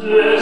Yeah.